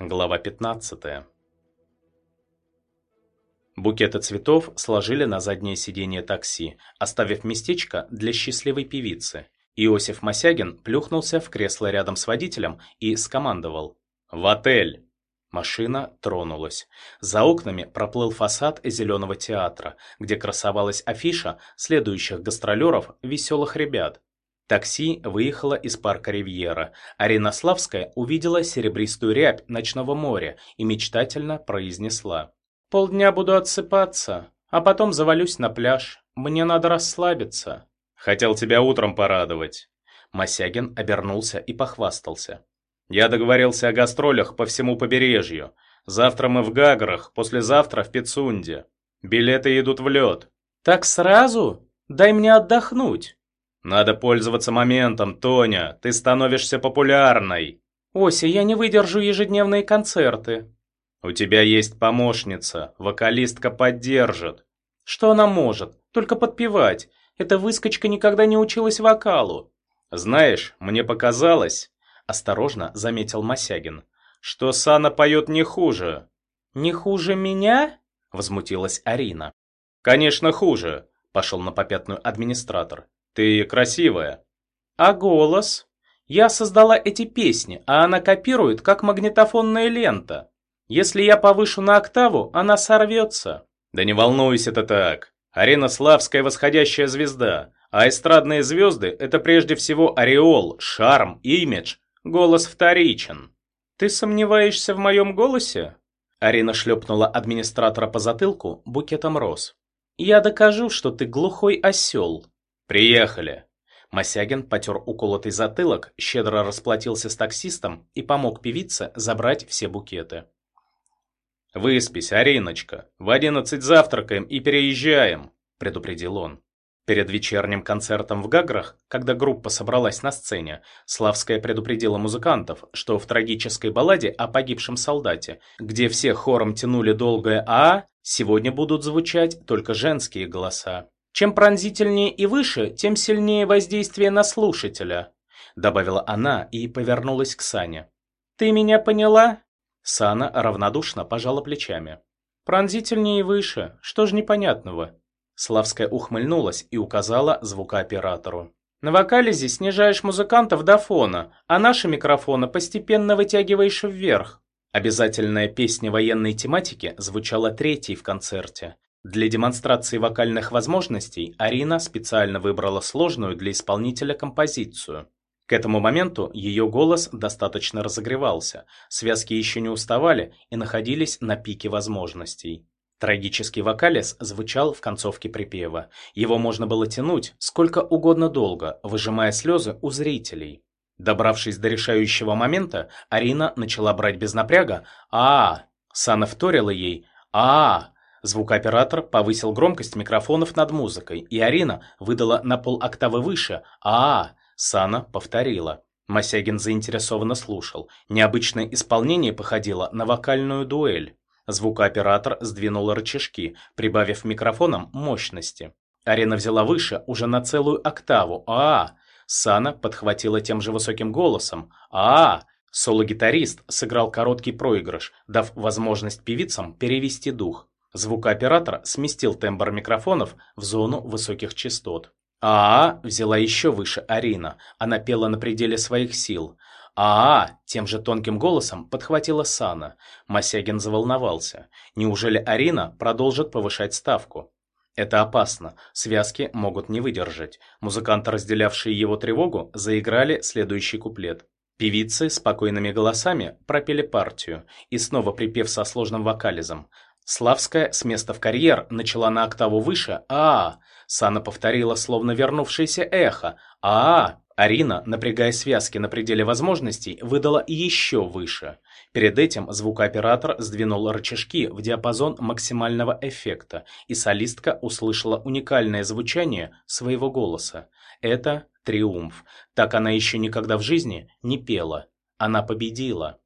Глава 15. Букеты цветов сложили на заднее сиденье такси, оставив местечко для счастливой певицы. Иосиф Мосягин плюхнулся в кресло рядом с водителем и скомандовал «В отель!». Машина тронулась. За окнами проплыл фасад зеленого театра, где красовалась афиша следующих гастролеров «Веселых ребят». Такси выехало из парка Ривьера. Арина Славская увидела серебристую рябь ночного моря и мечтательно произнесла. «Полдня буду отсыпаться, а потом завалюсь на пляж. Мне надо расслабиться». «Хотел тебя утром порадовать». Мосягин обернулся и похвастался. «Я договорился о гастролях по всему побережью. Завтра мы в Гаграх, послезавтра в Пицунде. Билеты идут в лед». «Так сразу? Дай мне отдохнуть». «Надо пользоваться моментом, Тоня, ты становишься популярной». «Ося, я не выдержу ежедневные концерты». «У тебя есть помощница, вокалистка поддержит». «Что она может? Только подпевать. Эта выскочка никогда не училась вокалу». «Знаешь, мне показалось...» Осторожно заметил Мосягин. «Что Сана поет не хуже». «Не хуже меня?» Возмутилась Арина. «Конечно хуже», пошел на попятную администратор. Ты красивая. А голос? Я создала эти песни, а она копирует, как магнитофонная лента. Если я повышу на октаву, она сорвется. Да не волнуйся ты так. Арена Славская восходящая звезда, а эстрадные звезды – это прежде всего ореол, шарм, имидж. Голос вторичен. Ты сомневаешься в моем голосе? Арина шлепнула администратора по затылку букетом роз. Я докажу, что ты глухой осел. «Приехали!» Мосягин потер уколотый затылок, щедро расплатился с таксистом и помог певице забрать все букеты. «Выспись, Ариночка. В одиннадцать завтракаем и переезжаем», — предупредил он. Перед вечерним концертом в Гаграх, когда группа собралась на сцене, Славская предупредила музыкантов, что в трагической балладе о погибшем солдате, где все хором тянули долгое «а», сегодня будут звучать только женские голоса. Чем пронзительнее и выше, тем сильнее воздействие на слушателя», добавила она и повернулась к Сане. «Ты меня поняла?» Сана равнодушно пожала плечами. «Пронзительнее и выше, что ж непонятного?» Славская ухмыльнулась и указала звукооператору. «На вокализе снижаешь музыкантов до фона, а наши микрофоны постепенно вытягиваешь вверх». Обязательная песня военной тематики звучала третьей в концерте. Для демонстрации вокальных возможностей Арина специально выбрала сложную для исполнителя композицию. К этому моменту ее голос достаточно разогревался, связки еще не уставали и находились на пике возможностей. Трагический вокалис звучал в концовке припева. Его можно было тянуть сколько угодно долго, выжимая слезы у зрителей. Добравшись до решающего момента, Арина начала брать без напряга а, -а, -а. Сана вторила ей а, -а, Звукооператор повысил громкость микрофонов над музыкой, и Арина выдала на пол октавы выше а, -а, -а Сана повторила. Мосягин заинтересованно слушал. Необычное исполнение походило на вокальную дуэль. Звукооператор сдвинул рычажки, прибавив микрофонам мощности. Арина взяла выше, уже на целую октаву. а, -а, -а. Сана подхватила тем же высоким голосом. а, -а, -а. Соло-гитарист сыграл короткий проигрыш, дав возможность певицам перевести дух. Звукооператор сместил тембр микрофонов в зону высоких частот. АА взяла еще выше Арина. Она пела на пределе своих сил. АА тем же тонким голосом подхватила Сана. Мосягин заволновался. Неужели Арина продолжит повышать ставку? Это опасно, связки могут не выдержать. Музыканты, разделявшие его тревогу, заиграли следующий куплет. Певицы спокойными голосами пропели партию, и снова припев со сложным вокализом. Славская с места в карьер начала на октаву выше а, -а, -а. Сана повторила словно вернувшееся эхо а, -а, -а. Арина, напрягая связки на пределе возможностей, выдала еще выше. Перед этим звукооператор сдвинул рычажки в диапазон максимального эффекта, и солистка услышала уникальное звучание своего голоса. Это триумф. Так она еще никогда в жизни не пела. Она победила.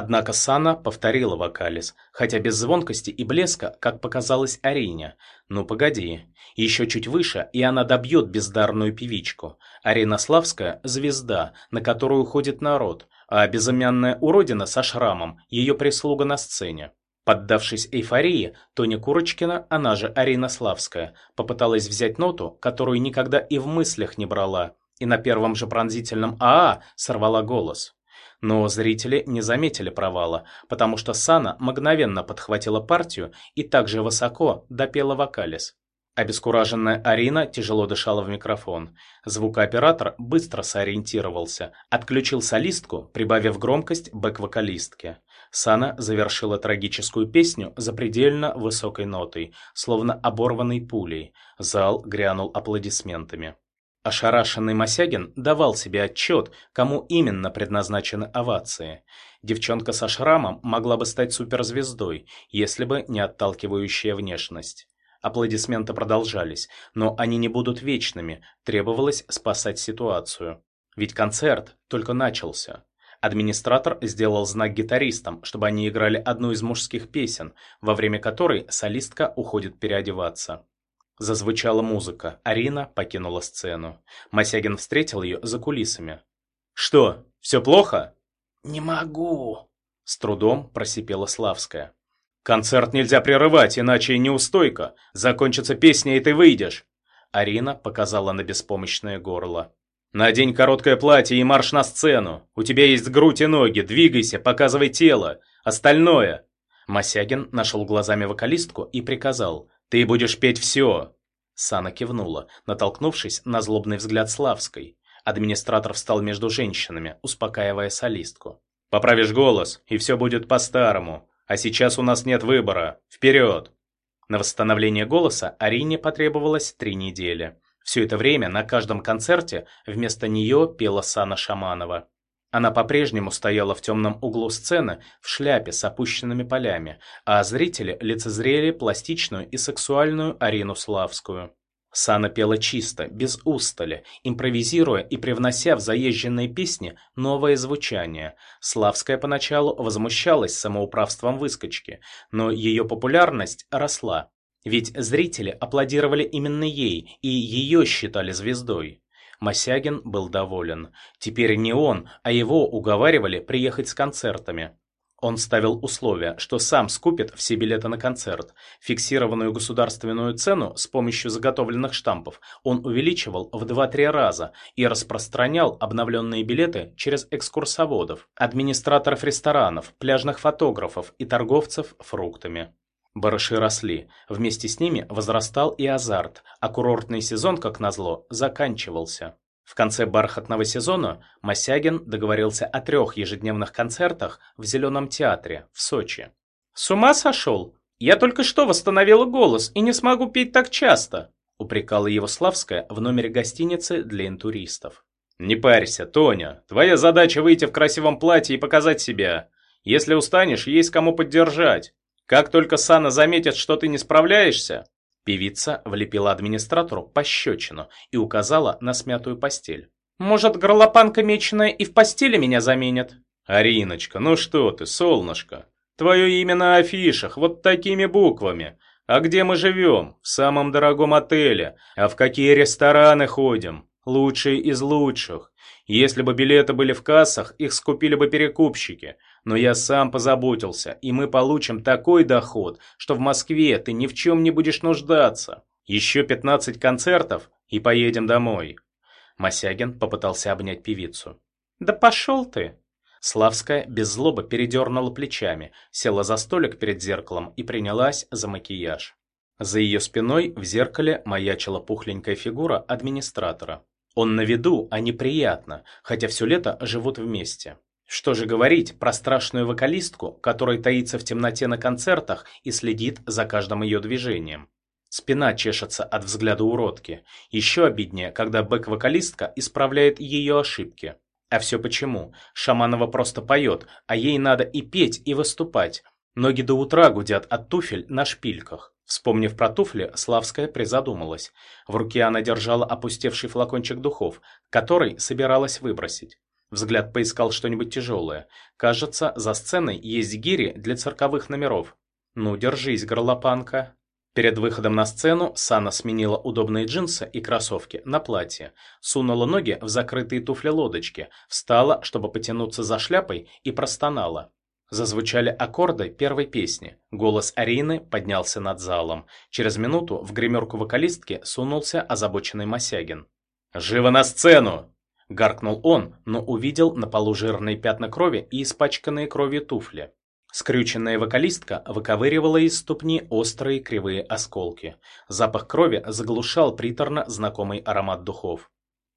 Однако Сана повторила вокалис, хотя без звонкости и блеска, как показалось Арине. Ну погоди, еще чуть выше, и она добьет бездарную певичку. Арина Славская – звезда, на которую ходит народ. а безымянная уродина со шрамом – ее прислуга на сцене. Поддавшись эйфории, Тоня Курочкина, она же Арина Славская, попыталась взять ноту, которую никогда и в мыслях не брала, и на первом же пронзительном «Аа» сорвала голос. Но зрители не заметили провала, потому что Сана мгновенно подхватила партию и также высоко допела вокалис. Обескураженная Арина тяжело дышала в микрофон. Звукооператор быстро сориентировался, отключил солистку, прибавив громкость бэк-вокалистке. Сана завершила трагическую песню запредельно высокой нотой, словно оборванной пулей. Зал грянул аплодисментами. Ошарашенный Мосягин давал себе отчет, кому именно предназначены овации. Девчонка со шрамом могла бы стать суперзвездой, если бы не отталкивающая внешность. Аплодисменты продолжались, но они не будут вечными, требовалось спасать ситуацию. Ведь концерт только начался. Администратор сделал знак гитаристам, чтобы они играли одну из мужских песен, во время которой солистка уходит переодеваться. Зазвучала музыка, Арина покинула сцену. Мосягин встретил ее за кулисами. «Что, все плохо?» «Не могу», — с трудом просипела Славская. «Концерт нельзя прерывать, иначе неустойка. Закончится песня, и ты выйдешь». Арина показала на беспомощное горло. «Надень короткое платье и марш на сцену. У тебя есть грудь и ноги, двигайся, показывай тело. Остальное...» Мосягин нашел глазами вокалистку и приказал. «Ты будешь петь все!» Сана кивнула, натолкнувшись на злобный взгляд Славской. Администратор встал между женщинами, успокаивая солистку. «Поправишь голос, и все будет по-старому. А сейчас у нас нет выбора. Вперед!» На восстановление голоса Арине потребовалось три недели. Все это время на каждом концерте вместо нее пела Сана Шаманова. Она по-прежнему стояла в темном углу сцены в шляпе с опущенными полями, а зрители лицезрели пластичную и сексуальную Арину Славскую. Сана пела чисто, без устали, импровизируя и привнося в заезженные песни новое звучание. Славская поначалу возмущалась самоуправством выскочки, но ее популярность росла. Ведь зрители аплодировали именно ей, и ее считали звездой. Мосягин был доволен. Теперь не он, а его уговаривали приехать с концертами. Он ставил условие, что сам скупит все билеты на концерт. Фиксированную государственную цену с помощью заготовленных штампов он увеличивал в 2-3 раза и распространял обновленные билеты через экскурсоводов, администраторов ресторанов, пляжных фотографов и торговцев фруктами. Барыши росли, вместе с ними возрастал и азарт, а курортный сезон, как назло, заканчивался. В конце бархатного сезона Мосягин договорился о трех ежедневных концертах в Зеленом театре в Сочи. «С ума сошел? Я только что восстановила голос и не смогу петь так часто!» упрекала его Славская в номере гостиницы для интуристов. «Не парься, Тоня, твоя задача выйти в красивом платье и показать себя. Если устанешь, есть кому поддержать. Как только Сана заметит, что ты не справляешься...» Певица влепила администратору пощечину и указала на смятую постель. «Может, горлопанка меченая и в постели меня заменит?» «Ариночка, ну что ты, солнышко? Твое имя на афишах, вот такими буквами. А где мы живем? В самом дорогом отеле. А в какие рестораны ходим? Лучшие из лучших. Если бы билеты были в кассах, их скупили бы перекупщики. Но я сам позаботился, и мы получим такой доход, что в Москве ты ни в чем не будешь нуждаться. Еще 15 концертов, и поедем домой». Мосягин попытался обнять певицу. «Да пошел ты!» Славская без злобы передернула плечами, села за столик перед зеркалом и принялась за макияж. За ее спиной в зеркале маячила пухленькая фигура администратора. Он на виду, а неприятно, хотя все лето живут вместе. Что же говорить про страшную вокалистку, которая таится в темноте на концертах и следит за каждым ее движением. Спина чешется от взгляда уродки. Еще обиднее, когда бэк-вокалистка исправляет ее ошибки. А все почему? Шаманова просто поет, а ей надо и петь, и выступать. Ноги до утра гудят от туфель на шпильках. Вспомнив про туфли, Славская призадумалась. В руке она держала опустевший флакончик духов, который собиралась выбросить. Взгляд поискал что-нибудь тяжелое. Кажется, за сценой есть гири для цирковых номеров. Ну, держись, горлопанка. Перед выходом на сцену Сана сменила удобные джинсы и кроссовки на платье, сунула ноги в закрытые туфли-лодочки, встала, чтобы потянуться за шляпой, и простонала. Зазвучали аккорды первой песни. Голос Арины поднялся над залом. Через минуту в гримерку вокалистки сунулся озабоченный Мосягин. «Живо на сцену!» Гаркнул он, но увидел на полу жирные пятна крови и испачканные кровью туфли. Скрюченная вокалистка выковыривала из ступни острые кривые осколки. Запах крови заглушал приторно знакомый аромат духов.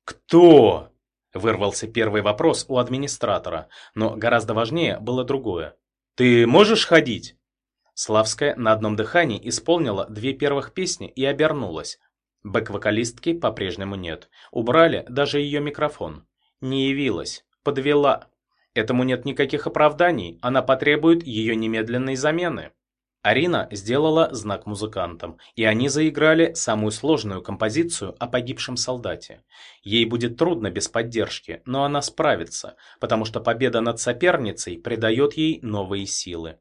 «Кто?» – вырвался первый вопрос у администратора, но гораздо важнее было другое. «Ты можешь ходить?» Славская на одном дыхании исполнила две первых песни и обернулась. Бэк-вокалистки по-прежнему нет. Убрали даже ее микрофон. Не явилась. Подвела. Этому нет никаких оправданий, она потребует ее немедленной замены. Арина сделала знак музыкантам, и они заиграли самую сложную композицию о погибшем солдате. Ей будет трудно без поддержки, но она справится, потому что победа над соперницей придает ей новые силы.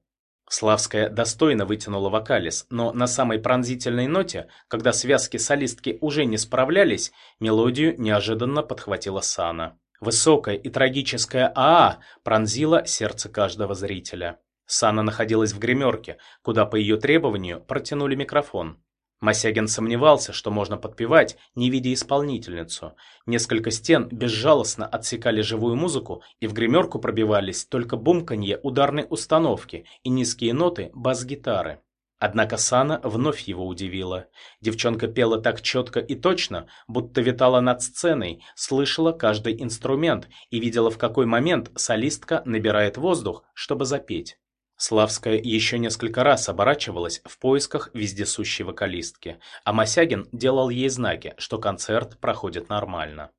Славская достойно вытянула вокалис, но на самой пронзительной ноте, когда связки солистки уже не справлялись, мелодию неожиданно подхватила Сана. Высокая и трагическая АА пронзила сердце каждого зрителя. Сана находилась в гримерке, куда по ее требованию протянули микрофон. Мосягин сомневался, что можно подпевать, не видя исполнительницу. Несколько стен безжалостно отсекали живую музыку, и в гримерку пробивались только бумканье ударной установки и низкие ноты бас-гитары. Однако Сана вновь его удивила. Девчонка пела так четко и точно, будто витала над сценой, слышала каждый инструмент и видела, в какой момент солистка набирает воздух, чтобы запеть. Славская еще несколько раз оборачивалась в поисках вездесущей вокалистки, а Мосягин делал ей знаки, что концерт проходит нормально.